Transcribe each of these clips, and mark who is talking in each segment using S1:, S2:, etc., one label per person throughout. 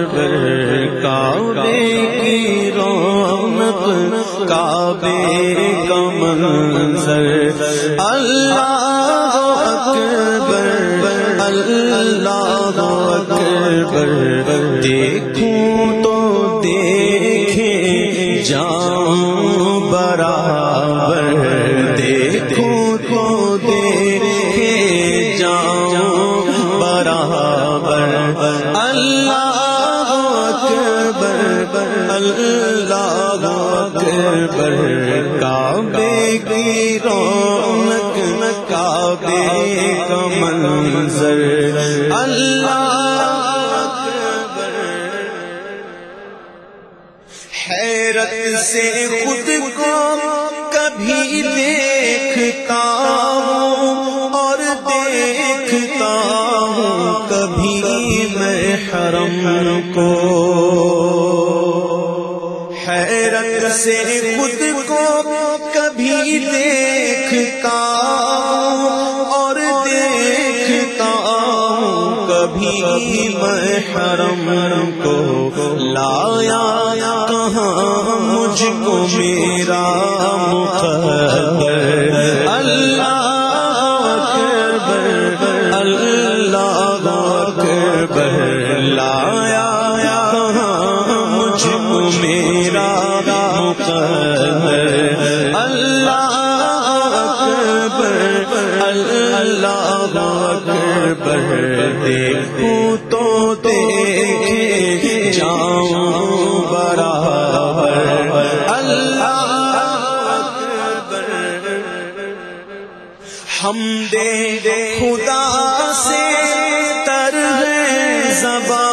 S1: اکبر کعبے کی رونق کعبے کا منظر۔ اللہ اکبر اللہ اکبر۔ دیکھ کا منظر اللہ حیرت سے میرا مقدر اللہ اکبر اللہ اکبر اللہ ہم دے خدا سے تر زبان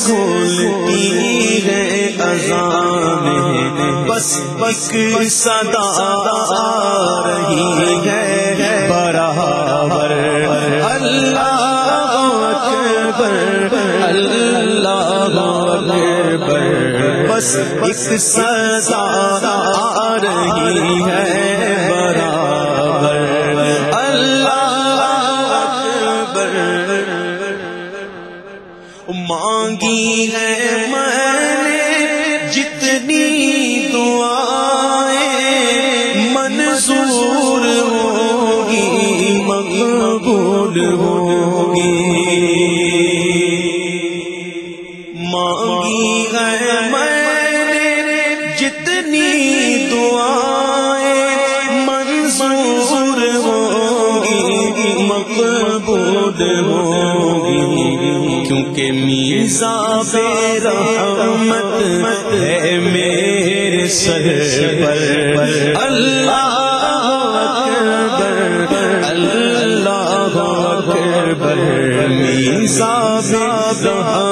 S1: رس گھولتی ہے۔ ازان بس بس صدا رہی ہے۔ برابر۔ اللہ اللہ اکبر۔ بس ایک صدا آ رہی ہے۔ مانگی ہے میں نے جتنی دعائیں، منظور ہوگی، مقبول ہوگی۔ مانگی ہے میں نے جتنی دعائیں، منظور ہوگی، مقبول ہوگی۔ کیونکہ میزا رحمت ہے میرے سر پر۔ اللہ اللہ اکبر میزا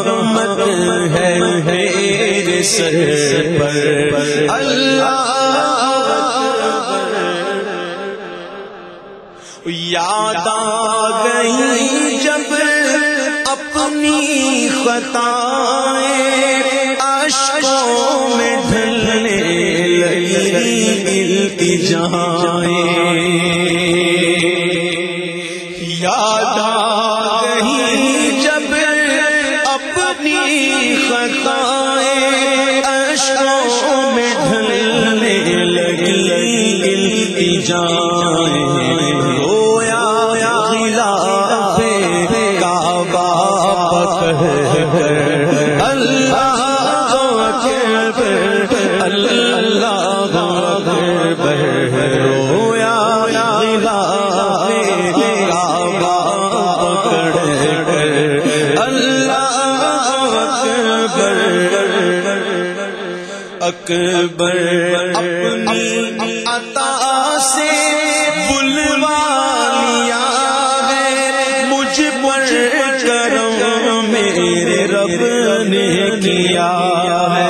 S1: رحمت ہے میرے سر پر۔ اللہ یاد آ گئی جب اپنی خطائیں اشکوں میں ڈھلنے لگی ملتی التجائیں۔ یاد آ گئی جب اپنی خطائیں اشکوں میں ڈھلنے لگی التجائیں۔ رویا اکبر اپنی عطا سے بلوا لیا ہے مجھ پر کرم میرے رب نے کیا ہے۔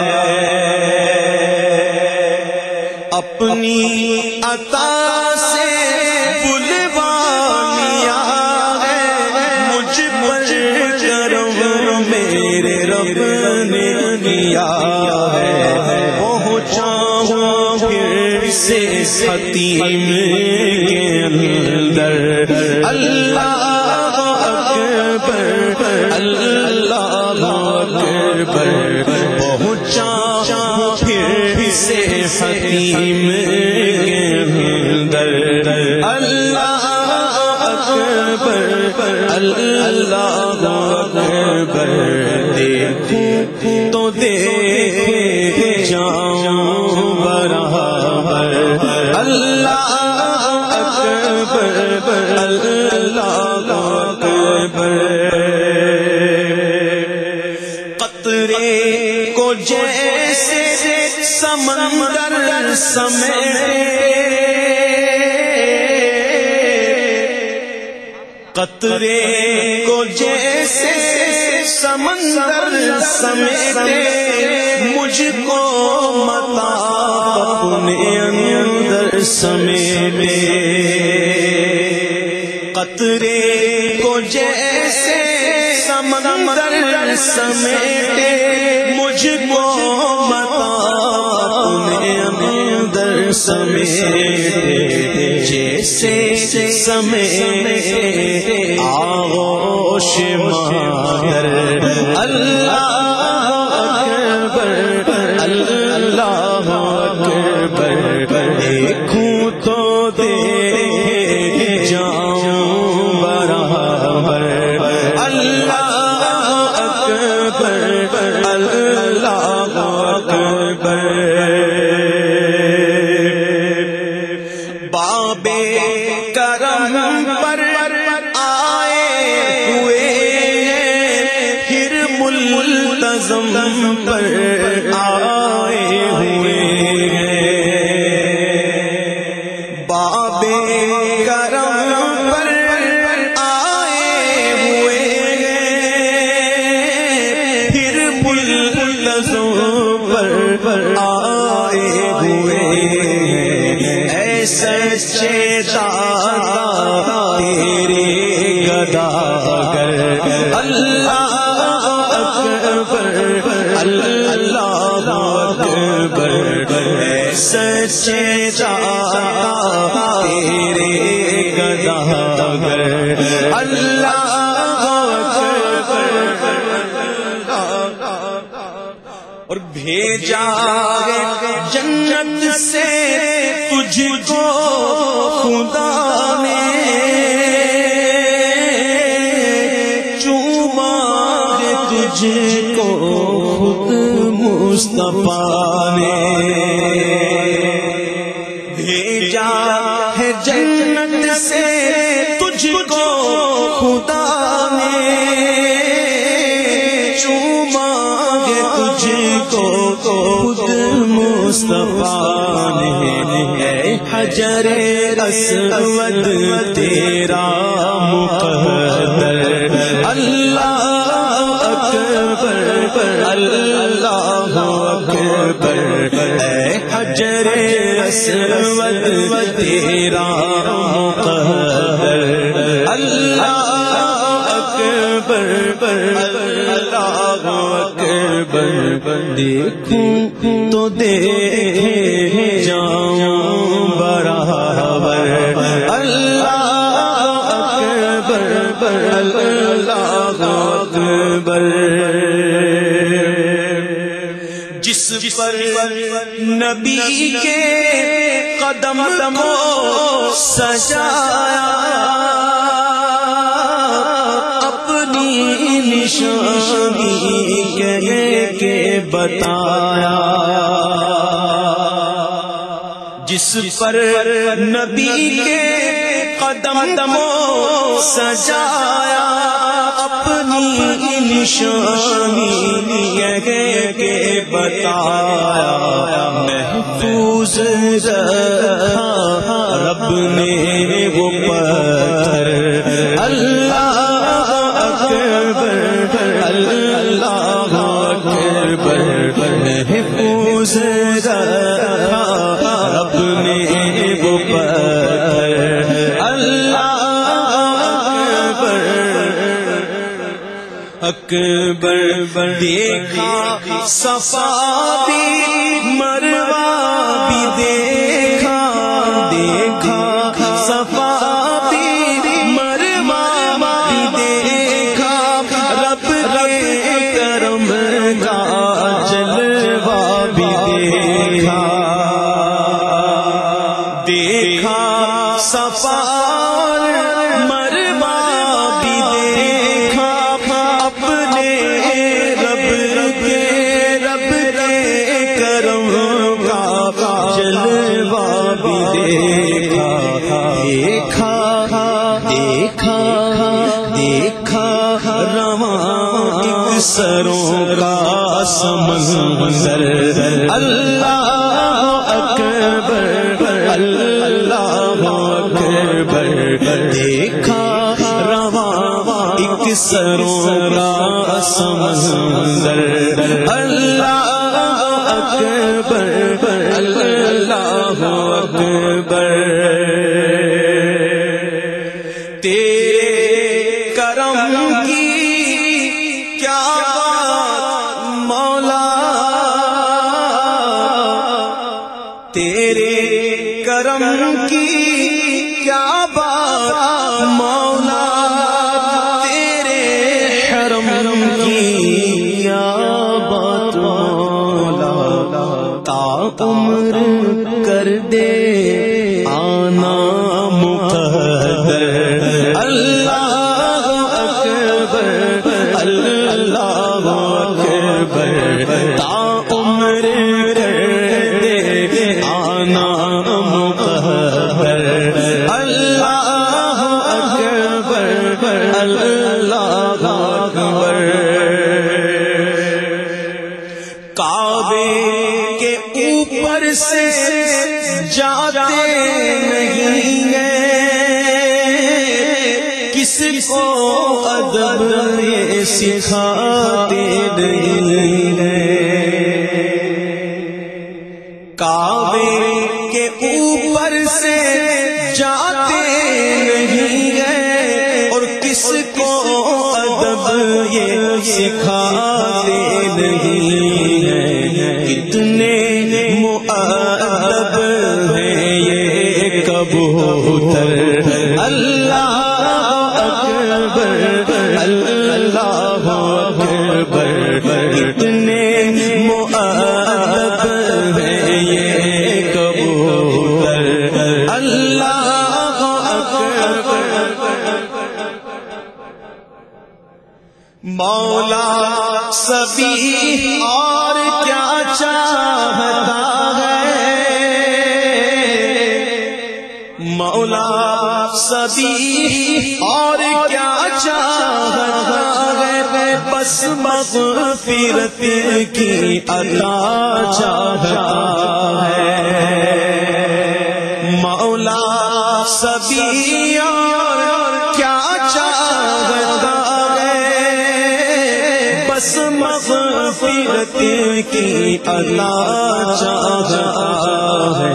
S1: حتیم کے اندر۔ اللہ اکبر اللہ اکبر پہنچا۔ پھر سے حتیم قطرے کو جیسے سمندر سمے قطرے کو جیسے سمندر سمیتے مجھ کو متا اپنے اندر سمیتے قطرے کو جیسے سمندر سمیتے مجھ کو متا اندر سمیتے جیسے سمے آغوش مادر اللہ ملتظم پر اللہ اکبر اے سچے دادا تیرے گداگر اللہ اور بھیجا جنت سے تجھ کو خدا تجھ کو خود مصطفیٰ نے بھیجا ہے جنت سے تجھ کو خدا نے۔ چوما ہے تجھ کو خود مصطفیٰ نے۔ حجر اسود تیرا مقدر۔ اللہ اللہ اکبر۔ اے حجر اسود تیرا مقدر اللہ اکبر۔ اللہ اکبر دیکھوں تو دے جاؤں برابر اللہ اکبر۔ اللہ اکبر۔ جس پر نبی کے قدم کو سجایا اپنی نشانی کہہ کے بتایا۔ جس پر نبی کے قدم دمو سجایا۔ اپنی نشانی کے بتایا۔ محفوظ رب نے وہ پتھر۔ اللہ اکبر دیکھا، صفا بھی، مروا بھی دیکھا دیکھا، صفا بھی، مروا بھی دیکھا۔ رب کے کرم کا جلوا بھی دیکھا۔ دیکھا، صفا، مروا سروں کا سمندر۔ اللہ اکبر اللہ اکبر۔ دیکھا رواں ایک سروں کا سمندر۔ اللہ اکبر، اللہ کرم کی کیا بات سے جاتے نہیں ہیں کس کو ادب سکھاتے نہیں؟ کعبے کے اوپر سے جاتے نہیں گئے اور کس کو ادب یہ سکھا سبھی اور کیا چاہتا ہے؟ مولا سبھی اور کیا چاہتا ہے؟ بس مغفرت کی عطا چاہتا ہے۔ مولا سبھی مغفرت کی اللہ چاہتا ہے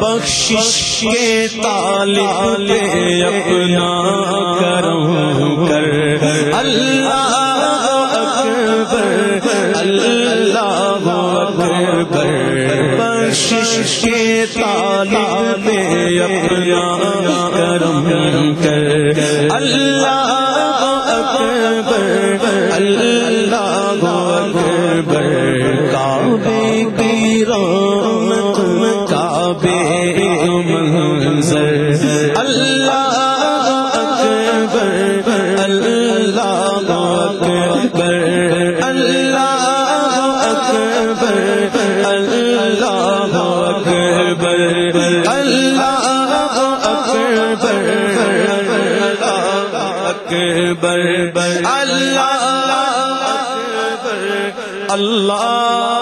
S1: بخشش کے طالب لے اپنا کرم کر۔ اللہ اکبر اللہ اکبر۔ بخشش کے طالب لے اپنا کرم کر۔ اللہ اکبر، اللہ اللہ اکبر اللہ اکبر اللہ اکبر اللہ اکبر اللہ اکبر اللہ